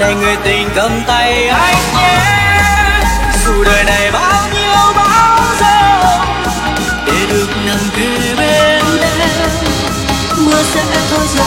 này người tình cầm tay anh nhé. Dù đời này bao nhiêu bão giông để được nằm kề bên em. Mưa sẽ thôi rơi